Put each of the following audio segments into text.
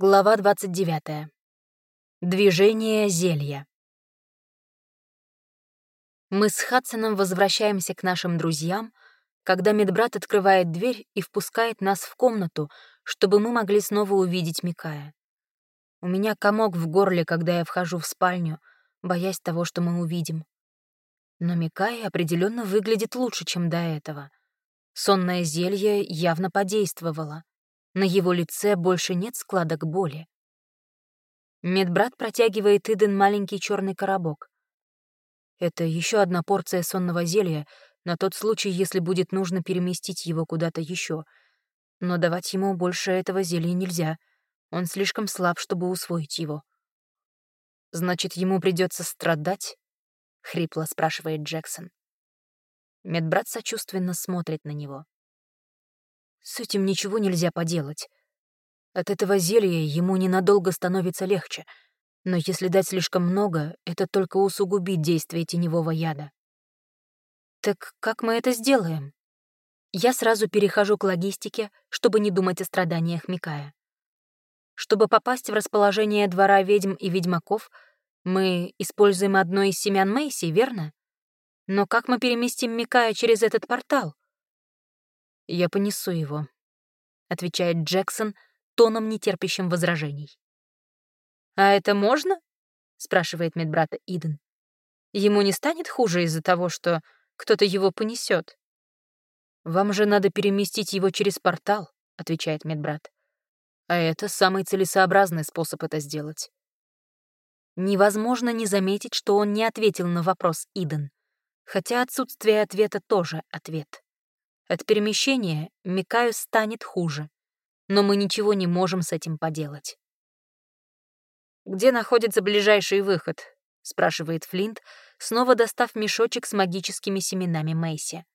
Глава 29. Движение зелья. Мы с Хадсоном возвращаемся к нашим друзьям, когда медбрат открывает дверь и впускает нас в комнату, чтобы мы могли снова увидеть Микая. У меня комок в горле, когда я вхожу в спальню, боясь того, что мы увидим. Но Микай определенно выглядит лучше, чем до этого. Сонное зелье явно подействовало. На его лице больше нет складок боли. Медбрат протягивает Иден маленький черный коробок. Это еще одна порция сонного зелья на тот случай, если будет нужно переместить его куда-то еще. Но давать ему больше этого зелья нельзя. Он слишком слаб, чтобы усвоить его. «Значит, ему придется страдать?» — хрипло спрашивает Джексон. Медбрат сочувственно смотрит на него. С этим ничего нельзя поделать. От этого зелья ему ненадолго становится легче, но если дать слишком много, это только усугубит действие теневого яда. Так как мы это сделаем? Я сразу перехожу к логистике, чтобы не думать о страданиях Микая. Чтобы попасть в расположение двора ведьм и ведьмаков, мы используем одно из семян Мэйси, верно? Но как мы переместим Микая через этот портал? «Я понесу его», — отвечает Джексон тоном, нетерпящим возражений. «А это можно?» — спрашивает медбрата Иден. «Ему не станет хуже из-за того, что кто-то его понесет. «Вам же надо переместить его через портал», — отвечает медбрат. «А это самый целесообразный способ это сделать». Невозможно не заметить, что он не ответил на вопрос Иден, хотя отсутствие ответа тоже ответ. От перемещения Микаю станет хуже, но мы ничего не можем с этим поделать. «Где находится ближайший выход?» — спрашивает Флинт, снова достав мешочек с магическими семенами Мэйси.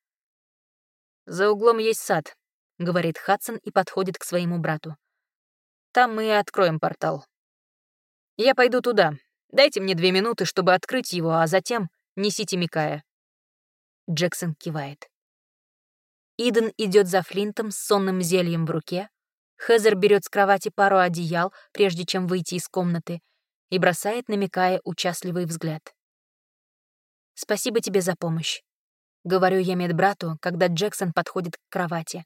«За углом есть сад», — говорит Хадсон и подходит к своему брату. «Там мы и откроем портал. Я пойду туда. Дайте мне две минуты, чтобы открыть его, а затем несите Микая». Джексон кивает. Иден идет за Флинтом с сонным зельем в руке. Хезер берет с кровати пару одеял, прежде чем выйти из комнаты, и бросает, намекая участливый взгляд. «Спасибо тебе за помощь», — говорю я медбрату, когда Джексон подходит к кровати.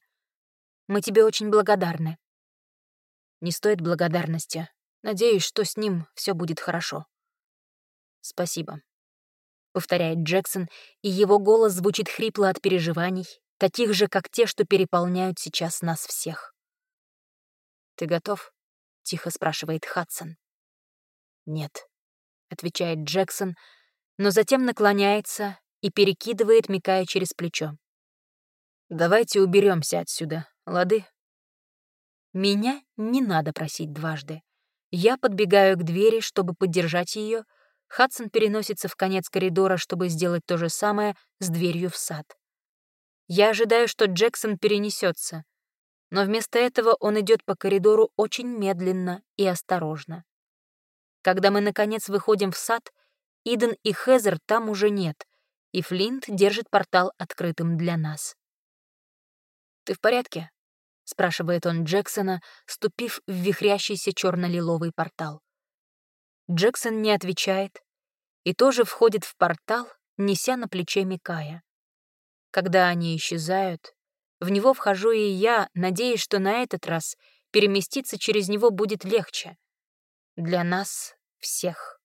«Мы тебе очень благодарны». «Не стоит благодарности. Надеюсь, что с ним все будет хорошо». «Спасибо», — повторяет Джексон, и его голос звучит хрипло от переживаний, таких же, как те, что переполняют сейчас нас всех. «Ты готов?» — тихо спрашивает Хадсон. «Нет», — отвечает Джексон, но затем наклоняется и перекидывает Микая через плечо. «Давайте уберемся отсюда, лады?» Меня не надо просить дважды. Я подбегаю к двери, чтобы поддержать ее. Хадсон переносится в конец коридора, чтобы сделать то же самое с дверью в сад. Я ожидаю, что Джексон перенесется, но вместо этого он идет по коридору очень медленно и осторожно. Когда мы, наконец, выходим в сад, Иден и Хезер там уже нет, и Флинт держит портал открытым для нас. «Ты в порядке?» — спрашивает он Джексона, ступив в вихрящийся черно-лиловый портал. Джексон не отвечает и тоже входит в портал, неся на плече Микая. Когда они исчезают, в него вхожу и я, надеясь, что на этот раз переместиться через него будет легче. Для нас всех.